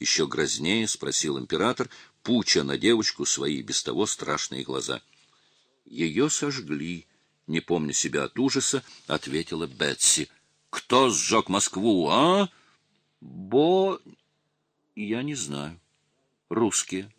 еще грознее спросил император, пуча на девочку свои без того страшные глаза. Ее сожгли, не помня себя от ужаса, ответила Бетси. Кто сжег Москву, а? Бо... Я не знаю. Русские.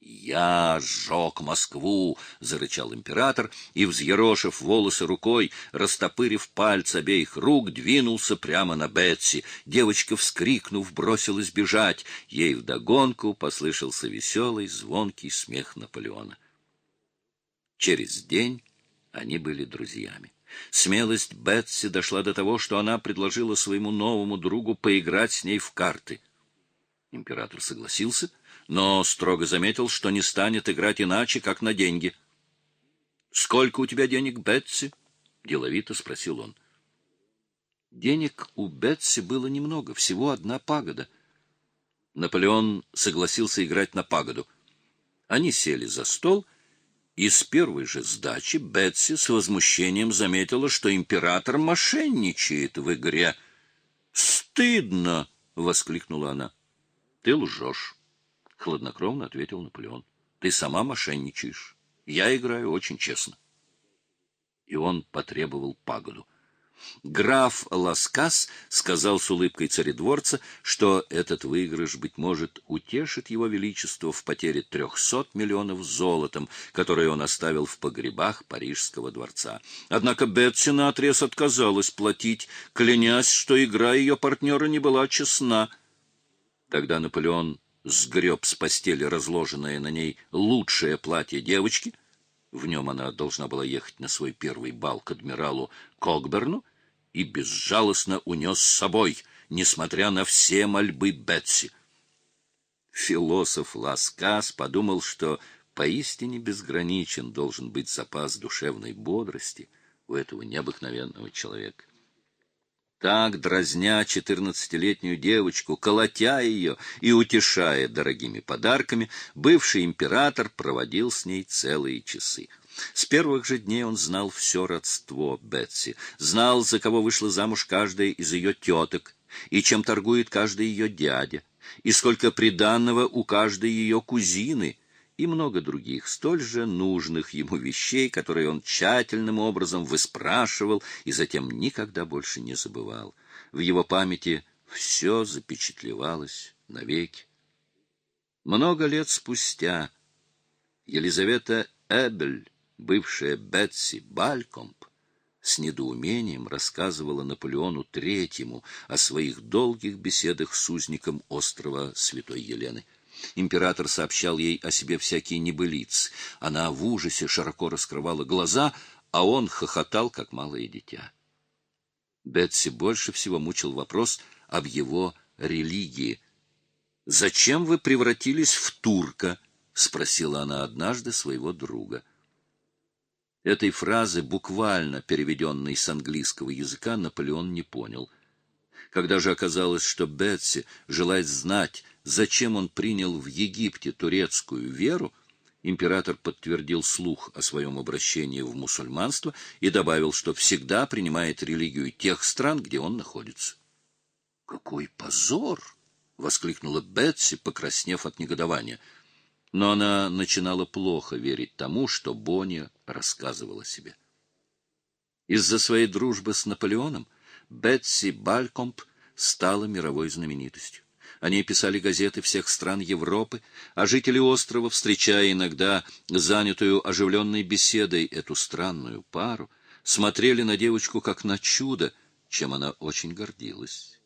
«Я сжег Москву!» — зарычал император и, взъерошив волосы рукой, растопырив пальцы обеих рук, двинулся прямо на Бетси. Девочка, вскрикнув, бросилась бежать. Ей вдогонку послышался веселый, звонкий смех Наполеона. Через день они были друзьями. Смелость Бетси дошла до того, что она предложила своему новому другу поиграть с ней в карты. Император согласился — но строго заметил, что не станет играть иначе, как на деньги. «Сколько у тебя денег, Бетси?» — деловито спросил он. Денег у Бетси было немного, всего одна пагода. Наполеон согласился играть на пагоду. Они сели за стол, и с первой же сдачи Бетси с возмущением заметила, что император мошенничает в игре. «Стыдно!» — воскликнула она. «Ты лжешь!» — хладнокровно ответил Наполеон. — Ты сама мошенничаешь. Я играю очень честно. И он потребовал пагоду. Граф Ласкас сказал с улыбкой царедворца, что этот выигрыш, быть может, утешит его величество в потере трехсот миллионов золотом, которые он оставил в погребах Парижского дворца. Однако Бетси наотрез отказалась платить, клянясь, что игра ее партнера не была честна. Тогда Наполеон сгреб с постели разложенное на ней лучшее платье девочки, в нем она должна была ехать на свой первый бал к адмиралу Кокберну, и безжалостно унес с собой, несмотря на все мольбы Бетси. Философ Ласкас подумал, что поистине безграничен должен быть запас душевной бодрости у этого необыкновенного человека. Так, дразня четырнадцатилетнюю девочку, колотя ее и утешая дорогими подарками, бывший император проводил с ней целые часы. С первых же дней он знал все родство Бетси, знал, за кого вышла замуж каждая из ее теток, и чем торгует каждый ее дядя, и сколько приданного у каждой ее кузины, и много других, столь же нужных ему вещей, которые он тщательным образом выспрашивал и затем никогда больше не забывал. В его памяти все запечатлевалось навеки. Много лет спустя Елизавета Эбель, бывшая Бетси Балькомп, с недоумением рассказывала Наполеону Третьему о своих долгих беседах с узником острова Святой Елены. Император сообщал ей о себе всякие небылицы. Она в ужасе широко раскрывала глаза, а он хохотал, как малое дитя. Бетси больше всего мучил вопрос об его религии. «Зачем вы превратились в турка?» — спросила она однажды своего друга. Этой фразы, буквально переведенной с английского языка, Наполеон не понял. Когда же оказалось, что Бетси желает знать, зачем он принял в Египте турецкую веру, император подтвердил слух о своем обращении в мусульманство и добавил, что всегда принимает религию тех стран, где он находится. «Какой позор!» — воскликнула Бетси, покраснев от негодования. Но она начинала плохо верить тому, что Бонни рассказывала себе. Из-за своей дружбы с Наполеоном Бетси Балькомп стала мировой знаменитостью. О ней писали газеты всех стран Европы, а жители острова, встречая иногда занятую оживленной беседой эту странную пару, смотрели на девочку как на чудо, чем она очень гордилась.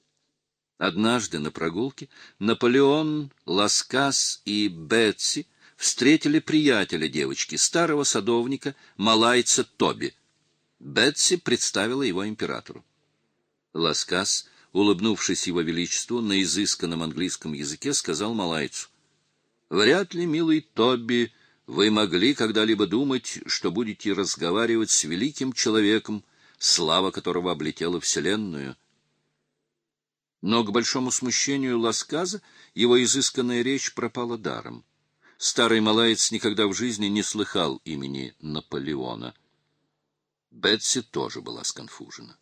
Однажды на прогулке Наполеон, Ласкас и Бетси встретили приятеля девочки, старого садовника, малайца Тоби. Бетси представила его императору. Ласкас улыбнувшись его величеству, на изысканном английском языке сказал малайцу, «Вряд ли, милый Тобби, вы могли когда-либо думать, что будете разговаривать с великим человеком, слава которого облетела Вселенную». Но к большому смущению Ласказа его изысканная речь пропала даром. Старый малаец никогда в жизни не слыхал имени Наполеона. Бетси тоже была сконфужена.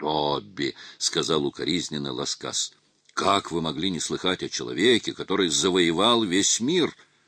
Тобби, — сказал укоризненно Ласкас. — Как вы могли не слыхать о человеке, который завоевал весь мир?